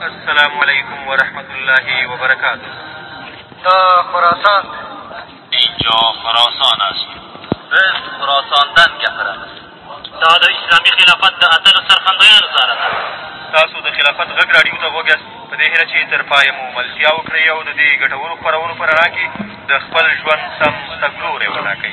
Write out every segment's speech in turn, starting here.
السلام علیکم ورحمة الله وبرکاته دا خراسان اینجا خراسان است biz xurasandan gapiramiz دا د اسلامي خلافت د اتلو سرخندیانو سره ده تاسو د خلافت غږ راډیو ته غوږ یاست په دې هیله چې تر پایه مو ملتیا وکړئ او د دې ګټورو خپرونو په رڼا کې د خپل ژوند سم تګلوری وټاکئ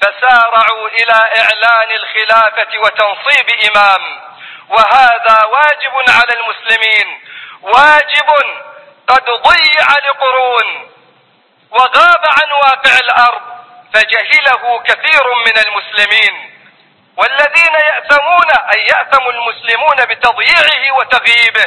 فسارعوا إلى إعلان الخلافة وتنصيب إمام وهذا واجب على المسلمين واجب قد ضيع لقرون وغاب عن واقع الأرض فجهله كثير من المسلمين والذين يأثمون أن يأثم المسلمون بتضييعه وتغييبه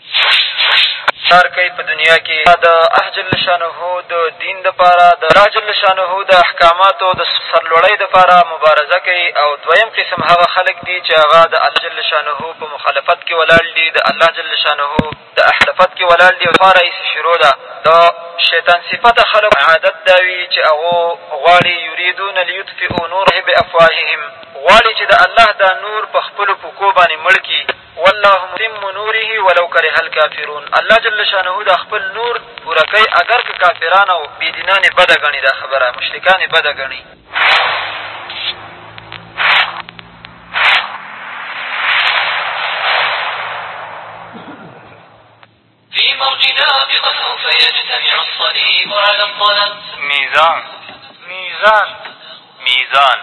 کار کوي په دنیا کښې د الله جل شانه د دین دپاره د الله جل شانه د احکاماتو د سرلوړۍ دپاره مبارزه کوي او دویم قسم هغه خلک دي چې هغه د الله جل شانه په مخالفت کښې ولاړ دي د الله جل شانه د احکاماتو کښې ولاړ دي لپاره یې څه شروع ده د شیطان صفته خلکو عادت دا وي چې هغو غواړي یریدون لیطفئو نور الله بافواههم غواړي چې د الله دا نور په خپلو پښو باندې مړ کړي والله متم نوره ولو کره الکافرون الله جل شانه دا خپل نور پوره کوي اګر که کافران او بې دینان یې بده ګڼي دا خبره مشرکان یې بده ګڼي فی موجنا بما سوف یجتمع الصلیب علی الطلب میزان میزان میزان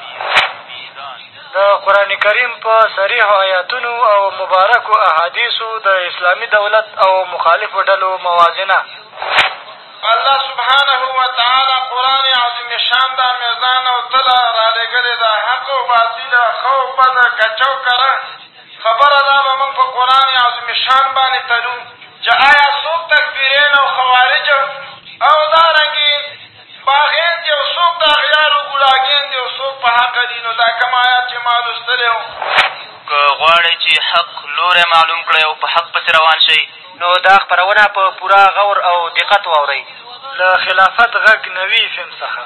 د قرآن کریم په صریحو ایاتونو او مبارکو احادیثو د اسلامي دولت او مخالفو ډلو موازنه الله سبحانه وتعالی قرآن عظیم شان دا میزان او تله رالېږلې ده حق او باطل ښه او بد کچه او کره خبره دا به موږ په قرآن عظیم شان باندې تلو چې آیا څوک تکفیرین او خوارج او دارنګې باغین دي او څوک د اغیارو ګوډاګین دي او څوک په حق دي نو دا کوم آیات چې ما لوستلی و که غواړئ چې حق لوری معلوم کړئ او په حق پسې روان شئ نو دا خپرونه په پوره غور او دقت واورئ له خلافت غږ نوي اف ام څخه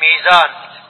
میزان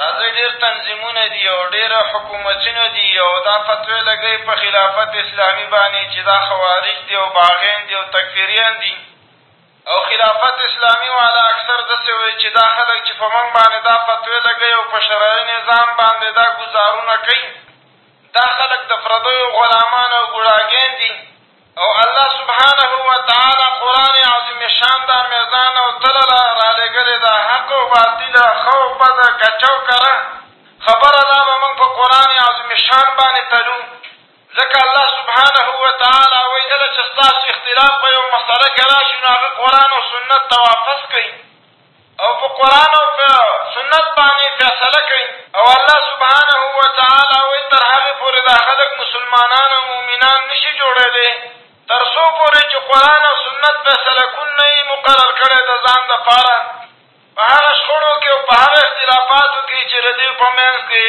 راځئ ډېر تنظيمونه دي او ډېر حکومتونه دي او دا فتوې لګوي په خلافت اسلامي باندې چې دا خوارج دي او باغيان دي او تکفيريان دي او خلافت اسلامي والا اکثر داسې وي چې دا خلک چې په موږ باندې دا فتوې لګوي او په شرعي نظام باندې دا ګوزارونه کوي دا خلک د پرديو غلامان او ګوډاګيان دي او الله سبحانه وتعالی قرآن عظیم شان دا میزان او تله را رالېږلې ده، حق او باطل، ښه او بد، کچه او کره، خبره ده به موږ په قرآن عظیم شان باندې تلو، ځکه الله سبحانه وتعالی وایي کله چې ستاسو اختلاف په یوه مسئله کې راشي نو هغه قرآن او سنت ته واپس کړئ. او په قرآن او په سنت باندې فیصله کوي او الله سبحانه وتعالی وایي تر هغې پورې دا خلک مسلمانان او مؤمنان نه شي جوړېدی تر څو پورې چې قرآن او سنت فیصله کون نه یي مقرر کړی د ځان دپاره په هغه شخړو کې او په هغه اختلافاتو کې چې د دوی په منځ کې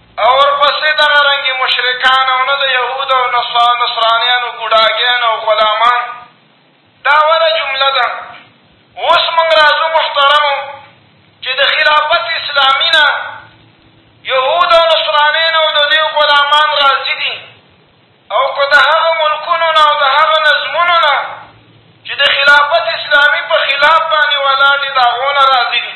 او ورپسې دغه رنګې مشرکان او نه د یهود او نصرانیانو ګوډاګیان او غلامان دا اوله جمله ده اوس موږ راځو محترمو چې د خلافت اسلامي نه یهود او نصرانین او د دې غلامان راضي دي او که د هغه ملکونو نه او د هغه نظمونو نه چې د خلافت اسلامي په خلاف باندې ولاړ دي د هغو نه راضي دي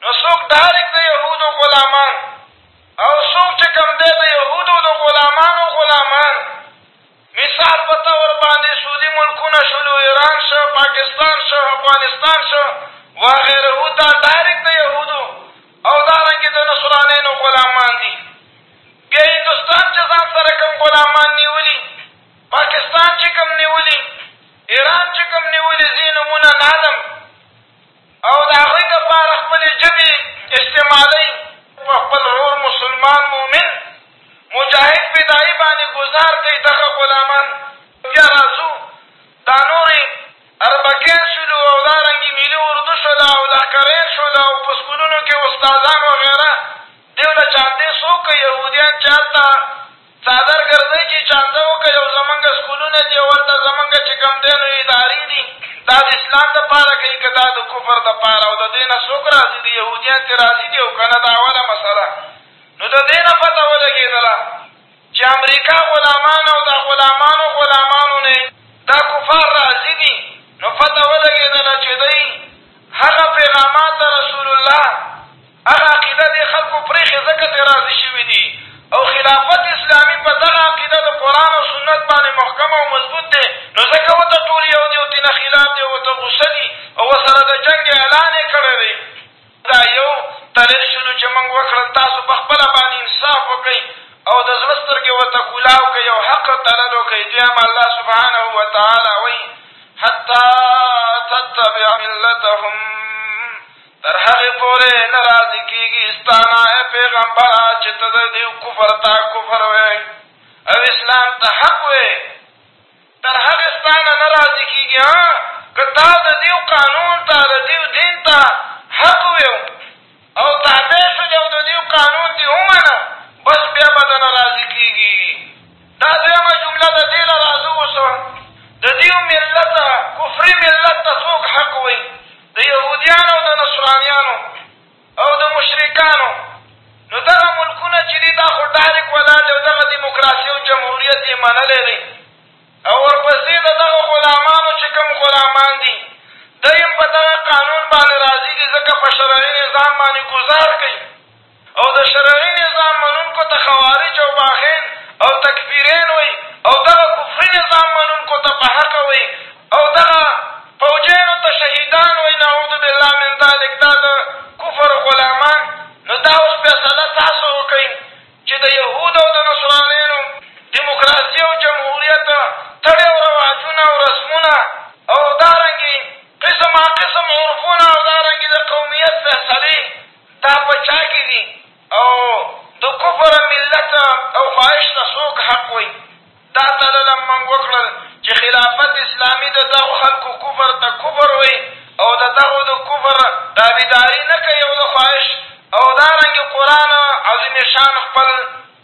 نو څوک ډارک د یهودو غلامان او څوک چې کوم دی د یهودو د غلامانو غلامان مثال په طور باندې سعودي ملکونه شلو ایران شه پاکستان شه افغانستان شه وغیره دا ډایرک د یهودو او دارنګې د نصرانینو غلامان دي بیا هندوستان چې ځان سره کوم غلامان نیولي پاکستان چې کوم نیولي ایران چې کوم نیولي ځینې نمونه نالم او د هغوی لپاره خپلې ژبې استعمالوي، په خپل ورور مسلمان مؤمن مجاهد فدايي باندې ګذار کوي، دغه غلامان بيا راځو دا نورې اربکين شولو او دا رنګې ملي اردو شوله او لښکرين شوله او په سکولونو کې استادان وغيره ديو له چاندې څوک که يهوديان چې هلته څادر ګرځۍ چی چانده وکړۍ او زمونږ سکولونه دی اولته زمونږ چی کوم دی نو اداری دی دا د اسلام د پاره کوي که دا د کفر د پاره او ددی نه څوک راضی دی یهودیان تری راضی دی او کنه دا اوله مسله نو ددی نه پته ولګیدله چی امریکا غلامان او دا غلامانو غلامانو نه دا کفار راضی دی نو پته ولګیدله چی دی هغه پیغامات د رسول الله هغه عقیده دې خلکو پرېښې ځکه ترې راضي شوي دي او خلافت اسلامي په دغه عقیده د قرآن او سنت باندې محکم او مضبوط دی نو ځکه ورته ټول یو دي او ترېنه خلاف دي او ورته غوسه دي او ورسره د جنګ اعلان یې کړی دی. دا یو تلل شولو چې موږ وکړل تاسو په خپله باندې انصاف وکړئ او د زړه سترګې ورته کولاو کړئ او حق تلل وکړئ دویم الله سبحانه وتعالی وایي حتی تتبع ملتهم تر هغې پورې نه راضي کېږي ستا نه ای پېغمبره چې ته د دوی کفر ته کفر وایې او اسلام ته حق وایې، تر هغې ستا نه نه راضي کېږي ان که تا د دوی قانون ته، د دوی دین ته حق وایه او تابع شولې او د دوی قانون دې ومانه، بس بیا به درنه راضي کېږي. دا دویمه جمله د دې له رازه وسوه، د دیو ملته، کفري ملت، ته څوک حق وایي؟ د یهودیانو او د نصرانیانو او د مشرکانو. نو دغه ملکونه چې دي دا خو ډاریک ولاړ دي او دغه دیموکراسي او جمهوریت یې منلی دی او ورپسې د دغه غلامانو چې کوم غلامان دي دی هم په دغه قانون باندې راضي دي ځکه په شرعي نظام باندې ګذار کوي. او د شرعي نظام منونکو ته خوارج او باغين او تکفيرين وائي او دغه کفري نظام منونکو ته په حقه وائي او دغه فوجينو ته شهيدان وائي نعوذ بالله من ذلک دا د کفر غلامان نو دا اوس فيصله تاسو وکړئ چې د يهود او د نصرانينو ديموکراسي او جمهوريت تړې او رواجونه او رسمونه او دارنګې قسم ها قسم عرفونه او دارنګې د قوميت فيصلې دا په چا کي دي او د کفر ملت او خواهش ته څوک حق وايي؟ دا تللم موږ وکړل چي خلافت اسلامي د دغو خلکو کفر ته کفر وايي او د دغو د کفر تابعداري نه کوي او د خواهش او دارنګه قرآن عظيم شان خپل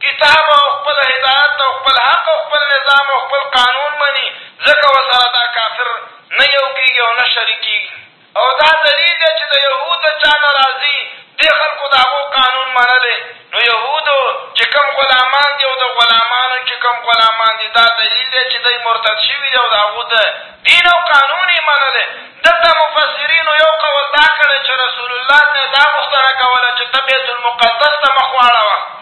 کتاب او خپل هدايت او خپل حق او خپل نظام او خپل قانون مني ځکه ورسره دا کافر نه يو کيږي او نه شريکيږي او دا دلیل دی چې د یهود د چا نه راځي، دې خلکو د هغو قانون منلی، نو یهودو چې کوم غلامان دي او د غلامانو چې کوم غلامان دي، دا دلیل دی چې دوی مرتد شوي دي او د هغو د. دین او قانون یې منلی. دلته مفسرینو یو قول دا کړی چې رسول الله ترې دا غوښتنه کوله چې ته بیت المقدس ته مخ واړوه.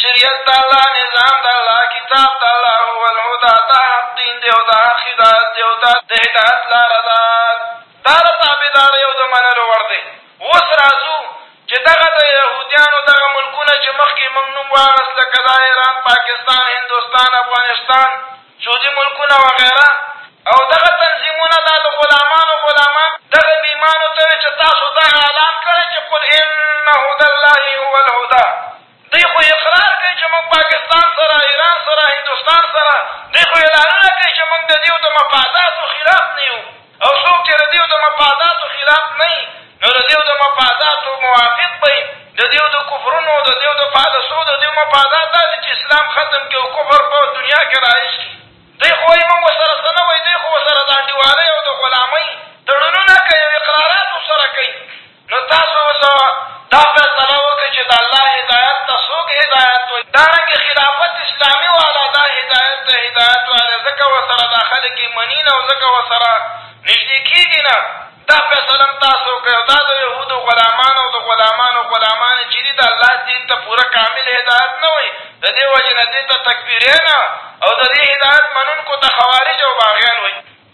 شریعت د الله نظام د الله کتاب د الله هو الهدی دا حق دین دی او دا حق هدایت دی او دا د هدایت لاره ده دا د تابعدارۍ او د منلو وړ دی اوس را ځو چې دغه د یهودیانو دغه ملکونه چې مخکې موږ نوم واخست لکه دا ایران پاکستان هندوستان افغانستان سعودي ملکونه وغیره او دغه تنظیمونه دا د غلامانو غلامان دغه بیمانو ته وې چې تاسو دا اعلان کړی چې قل ان هدی الله هو الهدی دوی خو اقرار کوي چې موږ پاکستان سره، ایران سره، هندوستان سره، دوی خو اعلانونه کوي چې موږ د دیو د مفاداتو خلاف نه یو او څوک چې د دیو د مفاداتو خلاف نه وي نو د دیو د مفاداتو موافق به وي، د دیو د کفرونو، د دیو د پالسو، د دیو مفادات دا دي چې اسلام ختم کړي او کفر په دنیا کې رایج کړي. دوی خو وایي موږ ورسره څه نه وایو، دوی خو ورسره د انډیوالۍ او د غلامۍ تړونونه کوي او اقرارات ورسره کوي. نو تاسو اوس دا فیصله وکړئ چې د الله هدایت ته څوک هدایت وایي؟ دارنګه خلافت اسلامي والا دا هدایت ته هدایت ویلی، ځکه ورسره دا خلک یې مني نه او ځکه ورسره نږدې کېږي نه، دا فیصله هم تاسو وکړئ او دا د یهودو غلامان او د غلامانو غلامان چې دي د الله دین ته پوره کامل هدایت نه وایي، د دې وجې نه دې ته تکفیرین او د دې هدایت منونکو ته خوارج او باغیان وایي.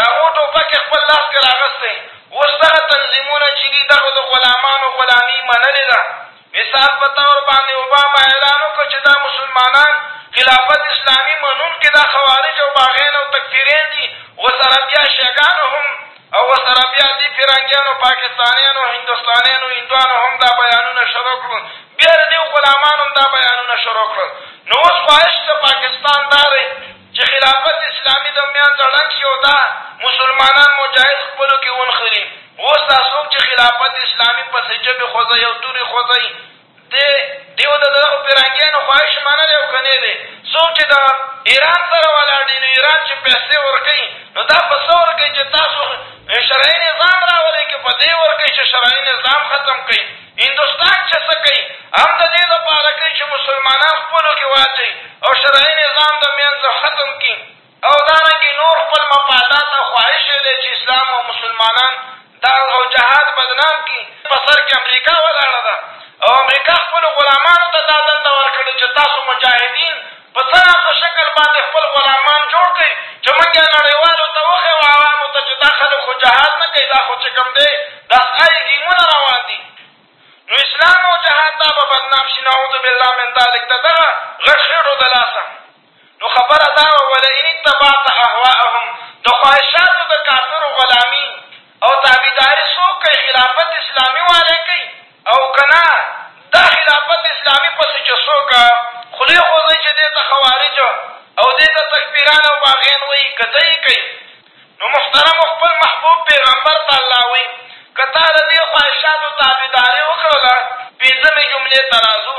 دغو ټوپک یې خپل لاس کې راغستی اوس دغه تنظیمونه چې دي دغو د غلامانو غلامي منلې ده مثال په طور باندې اوباما اعلان وکړ چې دا مسلمانان خلافت اسلامي منونکي دا خوارج او باغین او تکفیرین دي ورسره بیا شیګانو هم او ورسره بیا دي فرنګیانو پاکستانیانو هندوستانیانو هندوانو هم دا بیانونه شروع کړل بیا د دې غلامانو هم دا بیانونه شروع کړل نو اوس خواهش د پاکستان دا دی چې خلافت اسلامي د مينځه ړنګ شي او دا مسلمانان مجاهد خپلو کې ونښلي. اوس دا څوک چې خلافت اسلامي پسې ژبې خوځوي او تورې خوځوي، دی دی او د دغو پرنګيانو خواهش منلی او که نۀ دی؟ څوک چې د ايران سره ولاړ دي، نو ايران چې پيسې ورکوي، نو دا په څه ورکوي چې تاسو شرعي نظام راولئ، که په دې ورکوي چې شرعي نظام ختم کړئ؟ هندوستان چه څه کوي هم د دې لپاره کوي چه مسلمانان خپلو کښې واچوي او شرعي نظام د مينځه ختم کړي او دارنګه نور خپل مفادات او خواهش يې دی چه اسلام او مسلمانان د او جهاد بدنام کړي په سر کښې امريکا ولاړه ده او امريکا خپلو غلامانو ته دا دنده ورکړې چه تاسو مجاهدين په څرانده شکل باندې خپل غلامان جوړ کړئ چې موږ یې نړیوالو ته وښیو او عوامو ته چې دا خلک خو جهاد نه کوي دا خو چې کوم دی دا ښکاري ګیمونه روان دي نو اسلام او جهاد دا به بدنام شي نعوذ بالله من ذلک د دغه غټ خېټو د لاسه نو خبره دا وه ولئن اتبعت اهواءهم د خواهشاتو د کافرو غلامي او تابعداري څوک کوي خلافت اسلامي والي کوي او که نه دا خلافت اسلامي پسې چې څوک خولې خوځوي چې دې ته خوارج او دې ته تکفیران او باغیان وایي که دی یې کوي نو محترمو خپل محبوب پیغمبر ته الله وایي که تا د دې خواهشاتو تابعداري وکړله پنځمې جملې ته راځو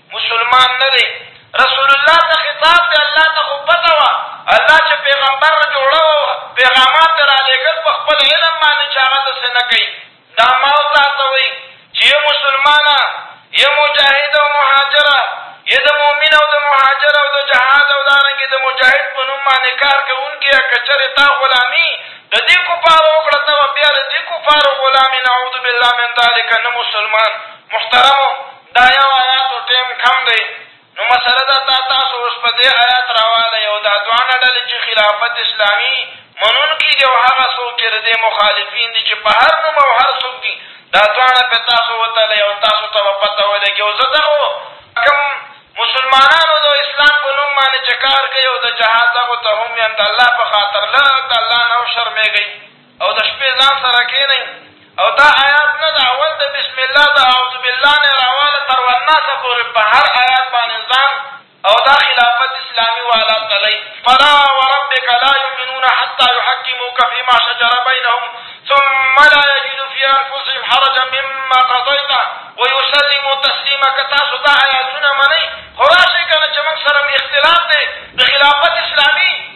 مسلمان نه دی رسول الله ته خطاب دی الله ته خو پته وه الله چې پیغمبر جوړو پیغامان ته رالېږل په خپل علم باندې چې هغه ته څه نه کوي دا ما او تا ته وایي چې یې مسلمانه یې مجاهد او مهاجره یې د مؤمن او د مهاجر او د جهاد او دارنګې د مجاهد په نوم باندې کار کوونکې یا که چېرې تا غلامي د دې کفارو وکړه ته به بیا د دې کفارو غلام نعوذ بالله من ذلک نه مسلمان محترمو دا یو ایات و ټیم کم دی نو مسله دا تا تاسو اوس په دې ایات راوالئ او دا دواړه ډلې چې خلافت اسلامي منونکي دي او هغه څوک چې د دې مخالفین دي چې په هر نوم او هر څوک دي دا دواړه پرې تاسو وتلئ او تاسو ته به پته ولګي او زه دغو کوم مسلمانانو د اسلام په نوم باندې چې کار کوي او د جهاد دغو ته هم یم د الله په خاطر لږ د الله نه وشرمېږئ او د شپې ځان سره کېنئ او دا آیات نه ده اول د بسم الله د اعوذ بالله نه راواله تر والناس پورې په هر آیات باندې ځان او دا خلافت اسلامي والا تلئ فلا وربک لا یؤمنون حتی یحکموک فیما شجر بینهم ثم لا یجدو فی انفسهم حرجا مما قضیت ویسلمو تسلیما که تاسو دا آیاتونه منئ خو راشئ که نه چې موږ سره اختلاف دی د خلافت اسلامي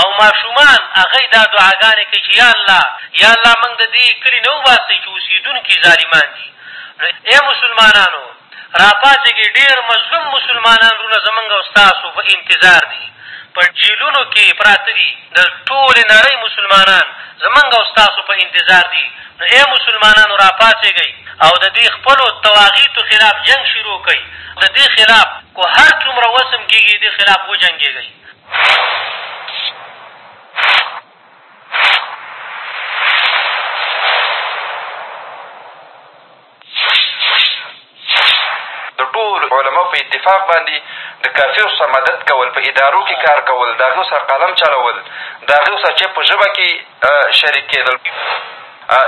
او ماشومان هغوی دا دعاګانې کوي چې یا الله! یا الله! موږ د دې کلي نه وباسئ چې اوسېدونکي یې ظالمان دي. نو ای مسلمانانو! راپاڅېږئ! ډېر مظلوم مسلمانان وروڼه زموږ او ستاسو په انتظار دي، په جېلونو کې پراته دي، د ټولې نړۍ مسلمانان زموږ او ستاسو په انتظار دي، نو ای مسلمانانو! راپاڅېږئ او د دې خپلو طواغیتو خلاف جنګ شروع کړئ، د دې خلاف که هر څومره وسم کېږي، د دې خلاف وجنګېږئ. اتفاق باندي د کافرو سره مدد کول په ادارو کښې کار کول د هغو سره قلم چلول د هغو سره چپ په ژبه کښې شریک کېدل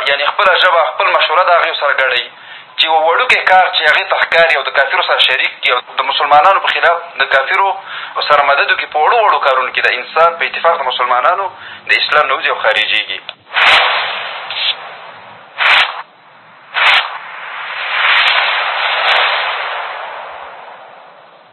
یعنې خپله ژبه خپل مشوره د هغیو سره ګډئ چې یو وړوکی کار چې هغې ته ښکاري او د کافرو سره شریک کړي او د مسلمانانو په خلاف د کافرو سره مدد وکړي په وړو وړو کارونو کې د انسان په اتفاق د مسلمانانو د اسلام نه وځي او خارجېږي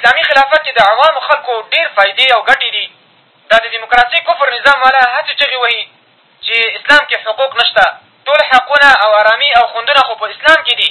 اسلامي خلافت کې د عوامو خلکو ډېر فایدې او ګټې دي دا د دیموکراسۍ کفر نظام والا هسې چغې وهي چې اسلام کې حقوق نشته ټول حقونه او ارامي او خوندونه خو په اسلام کې دي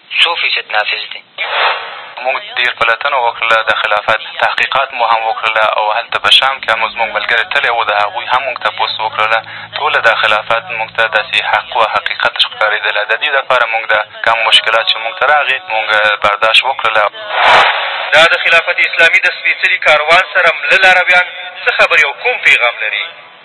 څو فیصد نافذ دی؟ موږ ډېر پلتنه وکړله، د خلافت تحقیقات مو هم وکړله او هلته په شام کښې هم زموږ ملګرې تللی و، د هغوی هم موږ تپوس وکړله، ټوله دا خلافت موږ ته داسې حق و حقیقت ښکارېدله، د دې لپاره موږ دا کم مشکلات چې موږ ته راغې موږ برداشت وکړله. دا د خلافت اسلامي د سپېڅلي کاروان سره مله لارویان څه خبرې او کوم پېغام لري؟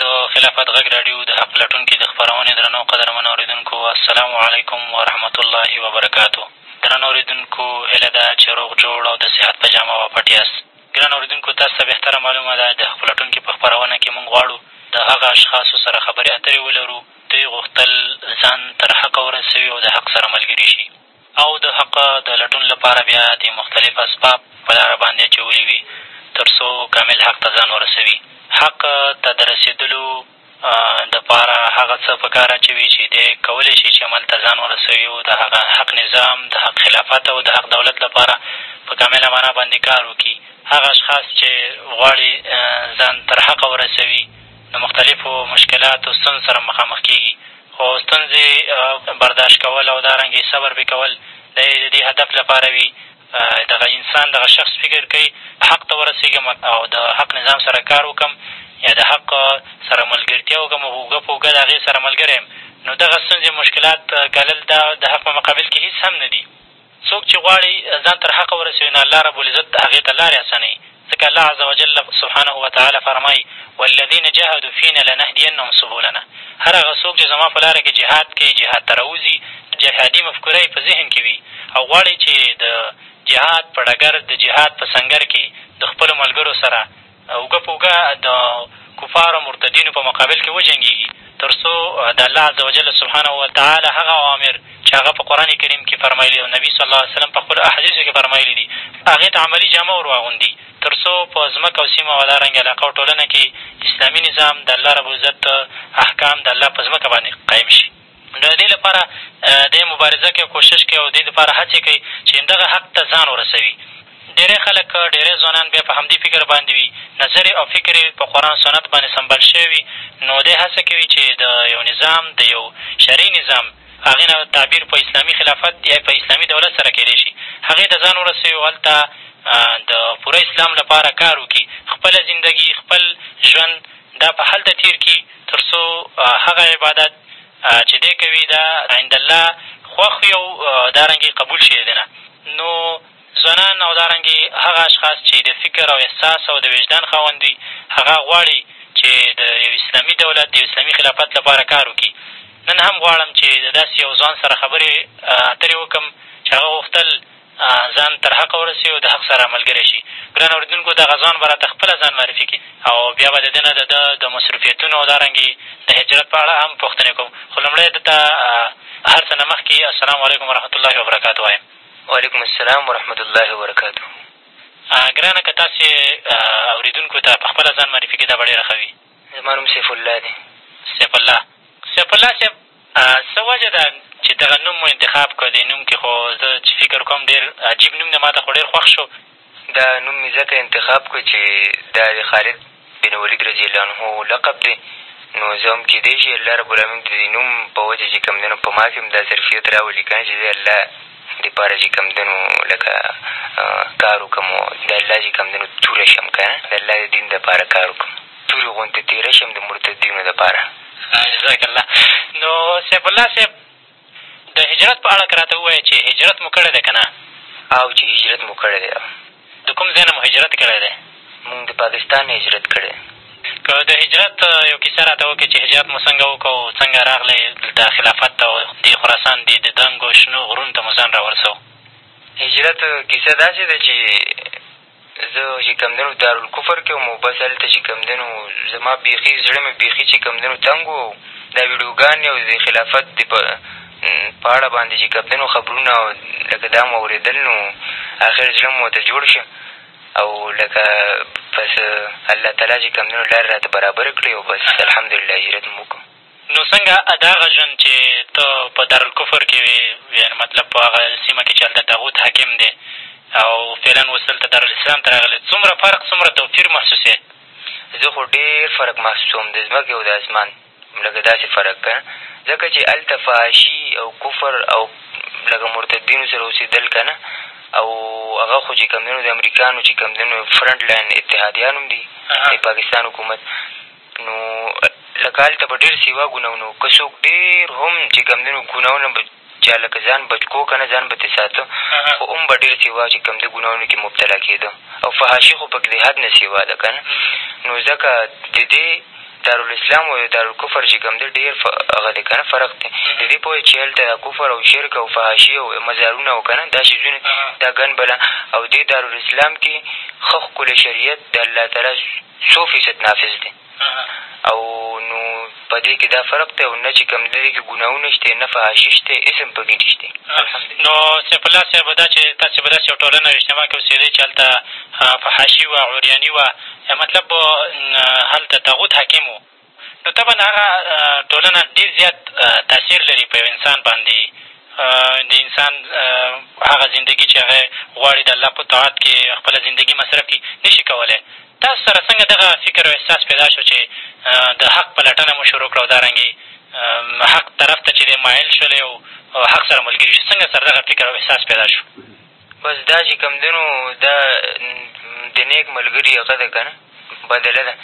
د خلافت غږ راډیو د حق لټون کې د خپرونې درنو او قدرمنو اورېدونکو السلام علیکم ورحمت الله وبرکاته درنو اورېدونکو هیله ده چې روغ جوړ او د صحت په جامه وه پټ یاست ګرانو اورېدونکو تاسو ته بهتره معلومه ده د حق لټون کې په خپرونه کې موږ غواړو د هغه اشخاصو سره خبرې اترې ولرو دوی غوښتل ځان تر حقه ورسوي او د حق سره ملګري شي او د حق د لټون لپاره بیا دې مختلف اسباب په لاره باندې اچولي وي تر څو کامل حق ته ځان ورسوي حق ته د رسېدلو لپاره هغه څه په کار اچوي چې دی کولی شي چې عمل ته ځان ورسوي او د هغه حق نظام د حق خلافت او د حق دولت لپاره په کامله معنا باندې کار وکړي هغه اشخاص چې غواړي ځان تر حقه ورسوي له مختلفو مشکلاتو ستونزو سره مخامخ کېږي، خو ستونزې برداشت کول او دارنګه یې صبر پرې کول د یې د دې هدف لپاره وي دغه انسان دغه شخص فکر کوي حق ته ورسېږم او د حق نظام سره کار وکړم یا د حق سره ملګرتیا وکړم او اوږه په اوږه د هغې سره ملګری یم نو دغه ستونزې مشکلات ګالل دا د حق په مقابل کې هېڅ هم نه دي. څوک چې غواړي ځان تر حقه ورسوي، نو الله رب العزت هغې ته لارې اسانوي، ځکه الله عز وجل سبحانه و تعالی فرمايي، والذین جاهدوا فینا لنهدینهم سبلنا، هر هغه څوک چې زما په لاره کې جهاد کوي، جهاد ته راوځي، جهادي مفکوره یې په ذهن کې وي او غواړي چې د جهاد په ډګر، د جهاد په سنګر کې د خپلو ملګرو سره، اوږه په اوږه د کفارو او مرتدینو په مقابل کې وجنګېږي تر څو د الله عزوجل سبحانه وتعالی هغه اوامر چې هغه په قرآن کریم کې فرمایلي او نبي صلی الله علیه وسلم په خپلو احادیثو کې فرمایلي دي هغې ته عملي جامه ور واغوندي تر څو په ځمکه او سیمه او همدارنګه علاقه او ټولنه کې اسلامي نظام د الله رب العزت احکام د الله په ځمکه باندې قایم شي. د دې لپاره دی مبارزه کوي او کوشش کوي او دې لپاره هڅې کوي چې دغه حق ته ځان ورسوي. ډېری خلک، ډېری ځوانان بیا په همدې فکر باندې وي، نظر یې او فکر یې په قرآن او سنت باندې سمبال شوی وي، نو دی هڅه کوي چې د یو نظام، د یو شرعي نظام، هغې نه تعبیر په اسلامي خلافت یا په اسلامي دولت سره کېدای شي، هغې ته ځان ورسوي او هلته د پوره اسلام لپاره کار وکړي، خپله زندګي، خپل ژوند، دا په هلته تېر کړي تر څو هغه عبادت چې دی کوي دا عند الله خوښ وي او دارنګې قبول شي د ده نه نو ځوانان او دارنګې هغه اشخاص چې د فکر او احساس او د وجدان خاوند وي هغه غواړي چې د یو اسلامي دولت د یو اسلامي خلافت لپاره کار وکړي نن هم غواړم چې د داسې یو ځوان سره خبرې اترې وکړم چې هغه غوښتل ځان تر حقه ورسوي او د حق سره ملګری شي. ګران اورېدونکو! دغه ځوان به راته خپله ځان معرفي کړي او بیا به د ده نه د ده د مصروفیتونو او دارنګې د هجرت په اړه هم پوښتنې کوم، خو لومړی ده ته هر څه نه مخکې السلام علیکم ورحمة الله وبرکاته وایم. وعلیکم السلام ورحمة الله وبرکاته. ګرانه! که تاسې اورېدونکو ته په خپله ځان معرفي کړئ دا به ډېره ښه وي. زما نوم سیف الله دی. سیف الله، سیف الله صاحب! څه وجه ده چې دغه نوم مو انتخاب کړ دې نوم کې خو زه چې فکر کوم ډېر عجیب نوم دی ما ته خو ډېر خوښ شو. دا نوم مې ځکه انتخاب کړ چې دا د خالد بن ولید رضی الله عنه لقب دی نو زه هم کېدای شي الله رب العالمین د دې نوم په وجه چې کوم دی نو په ما کښې هم دا ظرفیت راولي که نه چې زه الله دپاره چې کوم دی نو لکه کار وکړم او د الله چې کوم دی نو توره شم که نه د الله د دین دپاره کار وکړم. توري غونتې تېره شم د مرتدینو لپاره. جزاک الله نو سیف الله صیب د هجرت په اړه که راته ووایې چې هجرت مو کړی دی که نه؟ او چې هجرت مو کړی دی. د کوم ځای نه مو هجرت کړی دی؟ مونږ د پاکستان نه هجرت کړی دی. که د هجرت یو کیسه راته وکړې چې هجرت مو څنګه وکړ او څنګه راغلئ دلته خلافت ته او دې خراسان دې د دنګو شنو غرونو ته مو ځان راورسو. هجرت کیسه داسې ده چې زه چې کوم دی نو دارالکفر کې وم او بس هلته چې کوم دی نو زما بېخي زړه مې بېخي چې کوم دی نو تنګ و او دا ویډیوګانې او د خلافت د په په اړه باندې چې کوم دی نو خبرونه او لکه دا مو اورېدل نو اخر زړه مو ورته جوړ شو او لکه بس الله تعالی چې کوم دی نو لاره راته برابره کړې او بس الحمدلله هجرت مو وکړو نو څنګه دهغه ژوند چې ته په دارالکفر کې وې، یعنې مطلب په هغه سیمه کې چې هلته طاغوت حاکم دی او فعلا اوس دلته دارالاسلام ته راغلې، څومره فرق، څومره توپیر محسوسوې؟ زه خو ډېر فرق محسوسوم، د ځمکې او د اسمان لکه داسې فرق، که نه؟ ځکه چې هلته فحاشي او کفر او لکه مرتدینو سره اوسېدل، که نه؟ او هغه خو چې کوم دی نو د امریکا نو چې کوم دی نو فرنټ لاین اتحادیان هم دي، د پاکستان حکومت. نو لکه هلته به ډېر سېوا ګناهونه وو، که څوک ډېر هم چې کوم دی نو ګناهونه به چا لکه ځان بچ کړو که نه ځان به ترې ساته خو هم به ډېر سېوا چې کوم دی ګناهونو کښې مبتلا کېده او فحاشي خو پکې د حد نه سېوا ده که نه نو ځکه د دې دارالاسلام او د دارالکفر چې کوم دی ډېر هغه دی که نه فرق دی د دې په وجه چې هلته دا کفر او شرک او فحاشي او مزارونه او که نه دا څيزونه دا ګن بلا او دې دارالاسلام کښې ښه ښکلی شريعت د الله تعالی څو فیصد نافذ دی او نو په دې کې دا فرق دی او نه چې کوم دې کې ګناهونه شته نه فحاشي شته هېڅ هم په کې نشته الحمدلله. نو سیف الله صاحب دا چې تاسې په داسې یوه ټولنه او اجتماع کې اوسېدئ چې هلته فحاشي وه عریاني وه مطلب هلته طاغوت حاکم و نو طبعا هغه ټولنه ډېر زیات تاثیر لري په یو انسان باندې، د انسان هغه زندګي چې هغه غواړي د الله په طاعت کې خپله زندګي مصرف کړي، نه شي کولی. تاسو سره څنګه دغه فکر او احساس پیدا شو چې د حق پلټنه مو شروع کړه او دارنګې حق طرف ته چې دی مایل شولئ او حق سره ملګري شوئ؟ څنګه سره دغه فکر او احساس پیدا شو؟ بس دا چې کوم دی نو دا د نېک ملګري هغه ده که نه بدله ده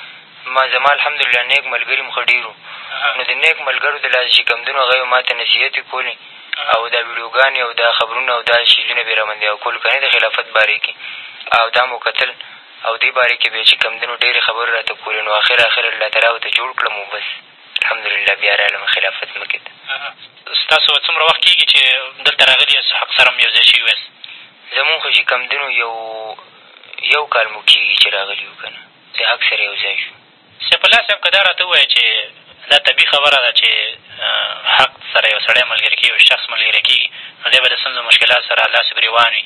ما زما الحمدلله نېک ملګري هم ښه ډېر وو نو د نېک ملګرو د لاسه چې کوم دی نو هغه به ما ته نصیحت وي کولې او دا ویډیوګانې او دا خبرونه او دا څیزونه به یې راباندې هغه کول که نه د خلافت باره کښې او دا مو کتل او دې باره کښې به یې چې کوم دی نو ډېرې خبرې راته کولې نو اخر اخر الله تعالی ورته جوړ کړم او بس الحمدلله بیا رالم خلافت ځمکې ته. ستاسو څومره وخت کېږي چې دلته راغلي یاست حق سره هم یو ځای شوي یاست؟ زمونږ خو چې کوم دنو یو یو کال مو کېږي چې راغلي یو که نه چې حق سره یو ځای شو. سیف الله صاحب که دا راته ووایې چې دا طبیعي خبره ده چې حق سره یو سړی ملګری کېږي یو شخص ملګری کېږي نو دی به د ستونزو مشکلاتو سره لاس ګرېوان وي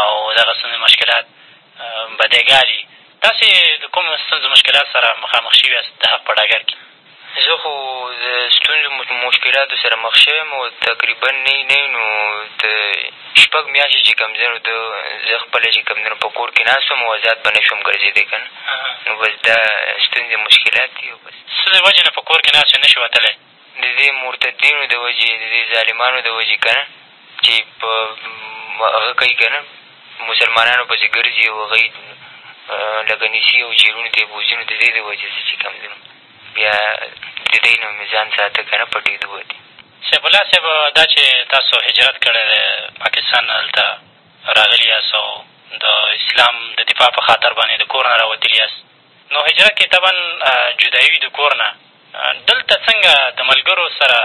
او دغه ستونزې مشکلات بدیګالي تاسې د کومو ستونزو مشکلاتو سره مخامخ شوي یاست د حق په ډګر کې؟ زه خو د ستونزو مشکلاتو سره مخ شوی یم او تقریبا نه نه نو د شپږ میاشتې چې کوم دی نو د زه خپله چې کوم دی نو په کور کې ناست وم او ازاد به نه شوم ګرځېدی که نه نو بس دا ستونزې مشکلات دي او بس. څه وجې نه په کور کې ناست وې نه شوې وتلی؟ د دې مرتدینو د وجې د دې ظالمانو د وجې کنه چې په هغه کوي کنه مسلمانانو پسې ګرځي او هغه یې لکه نیسي او جیلونو ته یې بوځي نو د دې د وجې زه چې کوم دی نو بیا د دې نه مې ځان ساته کنه پټې دوه دي. سیف الله صاحب دا چې تاسو هجرت کړی دی پاکستان نه دلته راغلي یاست او د اسلام د دفاع په خاطر باندې د کور نه راوتلي یاست نو هجرت کې طبعا جدايي وي د کور نه، دلته څنګه د ملګرو سره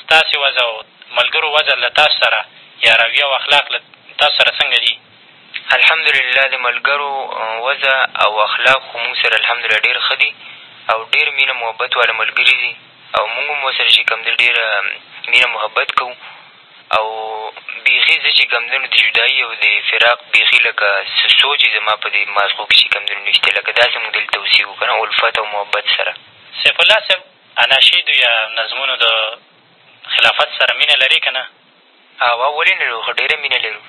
ستاسې وضع او ملګرو وضع له تاسو سره یا رویه او اخلاق له تاسو سره څنګه دي؟ الحمدلله د ملګرو وضع او اخلاق خو موږ سره الحمدلله ډېر ښه دي او ډېر مینه محبت واله ملګري دي او موږ هم ورسره چې کوم دي ډېره مینه محبت کوو. او بېخي زه چې کوم د جدايي او د فراق بېخي لکه څه سوچ يې زما په دې مازغو کې چې کوم دی نشته لکه داسې موږ دلته اوسېږو که نه الفت او محبت سره. سیف الله صاحب اناشیدو یا نظمونو د خلافت سره مینه لرې که نه؟ اوا ولې نه لرو ښه ډېره مینه لرو.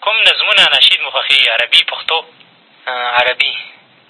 کوم نظمونه اناشید مو خوښېږي عربي پښتو؟ عربي.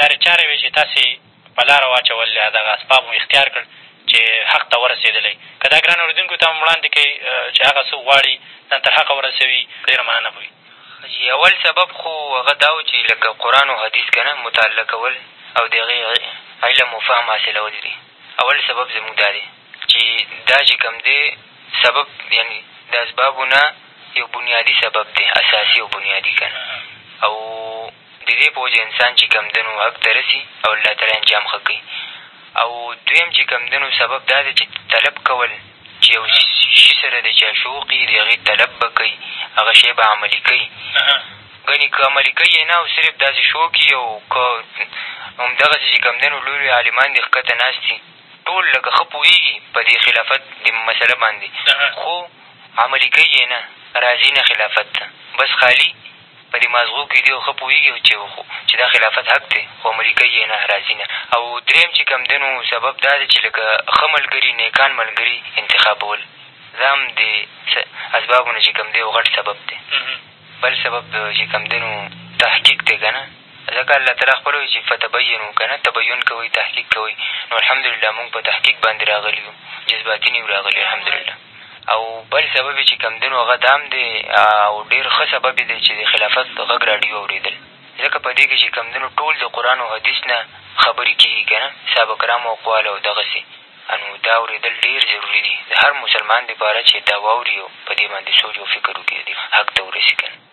لارې چارې وې چې تاسې په لاره واچول یا دغه اسباب مو اختیار کړل چې حق ته ورسېدلئ، که دا ګرانو اورېدونکو ته هم وړاندې کړئ چې هغه څوک غواړي ځان تر حقه ورسوي، ډېره مننه به وي. جی اول سبب خو هغه دا وو چی لکه قران او حدیث کنه مطالعه کول او د هغی علم او فهم حاصلول دی اول سبب زموږ دا دی چی دا چی کوم دی سبب یعنی د اسبابو نه یو بنیادی سبب دی اساسی او بنیادی کنه او ددې په وجه انسان چي کوم دنو حق ته رسي او الله تعالی انجام ښه کوي او دويم چي کوم دنو سبب دا دی چي طلب کول چي يو شي سره د چا شوق يي د هغې طلب به کوي هغه شی به عملي کوي ګني که عملي کوي يې نه او صرف داسي شوق يي او که هم دغسي چي کوم دنو لوی لوی عالمان دي ښکته ناست دي ټول لکه ښه پوهيږي په دې خلافت د مسله باندي خو عملي کوي يې نه راځي نه خلافت ته بس خالي په دې مازغو کښې دې ښه پوهېږي او چه خو چه دا خلافت حق دی خو عملي کوي يې نه راځي نه او درېم چه کوم دی نو سبب دا دی چه لکه ښه ملګري نېکان ملګري انتخابول دا هم دې اسبابو نه چه کوم دی يو غټ سبب دی بل سبب چه کوم دی نو تحقيق دی کنه ځکه الله تعالی خپله وایي چې فتبینو که نه تبین کوئ تحقیق کوئ نو الحمدلله مونږ په تحقیق باندې راغلي یو جذباتي نه یو راغلي الحمدلله او بل سبب یې چې کوم دی نو هغه دا هم دی او ډېر ښه سبب یې دی چې د خلافت غږ راډیو اورېدل ځکه په دې کې چې کوم دی نو ټول د قرآن او حدیث نه خبرې کېږي که نه صحابه کرامو اقوال او دغسې نو دا اورېدل ډېر ضروري دي د هر مسلمان دپاره چې دا واوري او په دې باندې سوچ او فکر وکړي حق ته ورسي که نه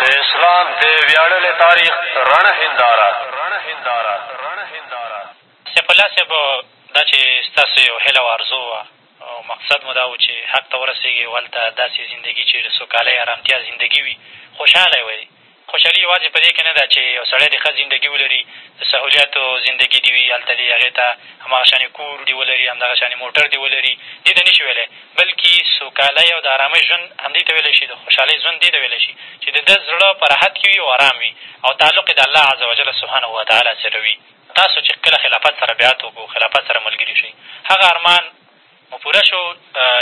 د اسلام د ویاړلې تاریخ رڼه هنداره سیف الله صاحب دا چې ستاسو یو هیله او ارزو وه او مقصد مو دا و چې حق ته ورسېږئ او هلته داسې زندګي چې د سوکالۍ ارامتیا زندګي وي خوشحاله وئ خوشحالي یوازې په دې کښې نه ده چې یو سړی دې ښه زندګي ولري د سهولیاتو زندګي دې وي هلته دې هغې ته هماغه شانې کور دې ولري همدغه شانې موټر دې ولري دې ته نه شي ویلی بلکي سوکالی او د ارامۍ ژوند همدې ته ویلی شي، د خوشحالۍ ژوند دې ته ویلی شي چې د ده زړه په راحت کې وي او ارام وي او تعلق یې د الله عزوجل سبحانه وتعالی سره وي. تاسو چې کله خلافت سره بیعت وکړو، خلافت سره ملګري شئ، هغه ارمان مو پوره شو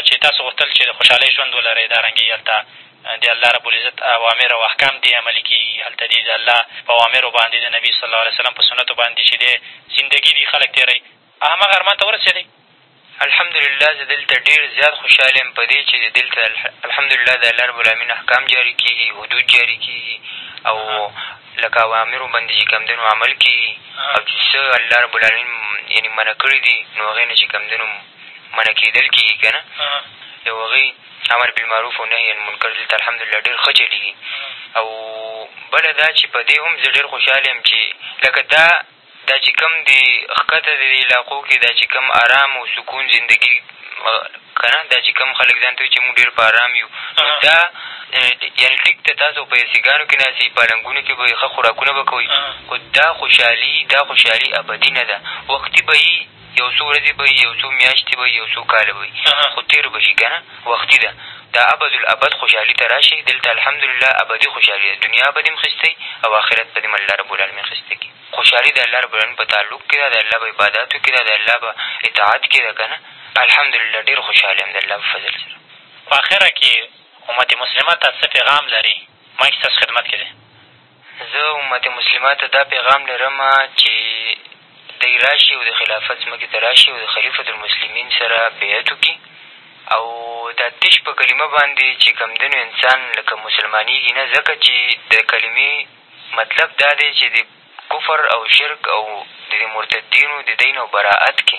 چې تاسو غوښتل چې د خوشحالۍ ژوند ولرئ، دا رنګه یې هلته د الله رب العزت اوامر او احکام دې عملي کېږي، هلته دې د الله په اوامرو باندې، د نبي صلی الله علیه وسلم په سنتو باندې چې دی زندګي دي خلک تېروي، هماغه ارمان ته ورسېدئ؟ الحمدلله زه دلته ډېر زیات خوشحاله یم په دې چې د دلته الحمدلله د الله رب العالمین احکام جاري کېږي، حدود جاري کېږي او لکه اوامرو باندې چې کوم دی نو عمل کېږي او چې څه الله رب العالمین یعنې منع کړي دي نو هغې نه چې کوم دی نو منع کېدل کېږي که نه یو هغوی امر بالمعروف او نهی عن منکر دلته الحمدلله ډېر ښه چلېږي او بله دا چې په دې هم زه ډېر خوشحاله یم چې لکه دا دا چې کوم دې ښکته دې دې علاقو کې دا چې کوم ارام او سکون زندګي که نه دا چې کوم خلک ځان ته وایي چې موږ ډېر په ارام یو نو دا یعنې ټیک ده تاسو په اې سي ګانو کې ناست یئ پالنګونو کې به یئ ښه خوراکونه به کوئ خو دا خوشحالي دا خوشحالي ابدي نه ده وختي به یي یو څو ورځې به وي، یو څو میاشتې به وي، یو څو کاله به وي، خو تېر به شي، که نه؟ وختي ده دا ابد الابد خوشحالي ته راشئ، دلته الحمدلله ابدي خوشحالي ده، دنیا به دې هم خیستۍ او اخرت به دې هم الله رب العالمین خیسته کړي. خوشحالي د الله رب العالمین په تعلق کې ده، د الله په عباداتو کې ده، د الله په اطاعت کې ده، که نه؟ الحمدلله ډېر خوشحاله یم د الله په فضل سره. په اخره کې امت مسلمه ته څه پېغام لرې؟ مایک ستاسو خدمت کې دی. زه امت مسلمه ته دا پیغام لرم چې دی راشي او د خلافت ځمکې ته راشي او د خلیفة المسلمین سره بیعت وکړي او دا تش په کلمه باندې چې کوم دنو انسان لکه مسلمانیږي نه ځکه چې د کلمې مطلب دا دی چې د کفر او شرک او د د مرتدینو د دین او برائت کې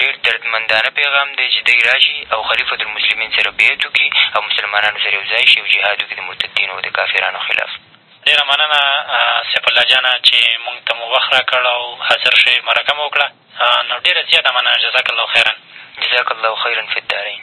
ډېر دردمندانه پېغام دی چې دی راشي او خلیفة المسلمین سره بیعت وکړي او مسلمانانو سره یوځای شي او جهاد وکړي د مرتدینو او د کافرانو خلاف. ډېره مننه سیف الله جانه چې مونږ ته مو وخت راکړ او حاضر شوې مرکه مو وکړه نو ډېره زیاته مننه جزاک الله خیرا. جزاک الله خیرا فی الدارین.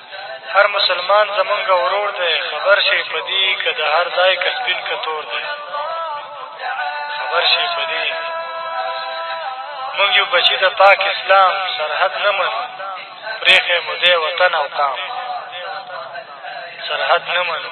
هر مسلمان زمونږ ورور دی خبر شئ په دې که د هر ځای که سپین که تور دی خبر شئ په دې مونږ یو بچي د پاک اسلام سرحد نه منو پرېښی مو دی وطن او قام سرحد نه منو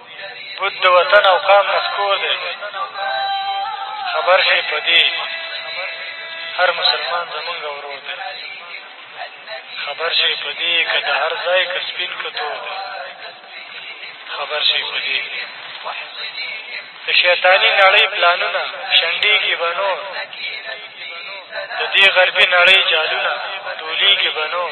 بت د وطن او قام نسکور دی خبر شئ په دې هر مسلمان زمونږ ورور دی خبر شئ په دې که د هر ځای که سپین که تور دی خبر شئ په دې د شیطاني نړۍ پلانونه شنډېږي به نور د دې غربي نړۍ جالونه ټولېږي به نور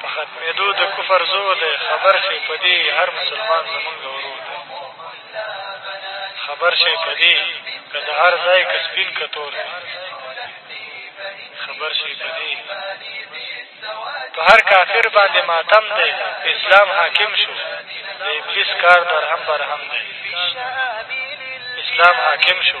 په ختمېدو د کفر زور دی خبر شئ په دې هر مسلمان زمونږ ورور دی خبر شئ په دې که د هر ځای که سپین که تور دی خبر شئ په دې په هر کافر باندې ماتم دی اسلام حاکم شو د ابلیس کار درهم برهم دی اسلام حاکم شو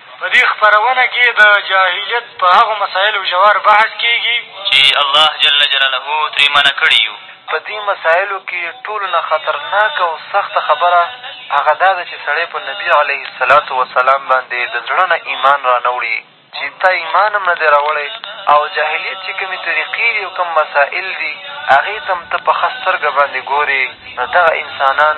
په دې خپرونه کې د جاهلیت په هغو مسایلو ژور بحث کېږي چې الله جل جلاله ترې منع کړي یو. په دې مسایلو کې ټولو نه خطرناکه او سخته خبره هغه دا ده چې سړی په نبي علیه الصلوة والسلام باندې د زړه نه ایمان را نه وړي چې تا ایمان هم نه دی راوړی او جاهلیت چې کومې طریقې دي او کوم مسایل دي هغې ته هم ته په ښه سترګه باندې ګورې نو دغه انسانان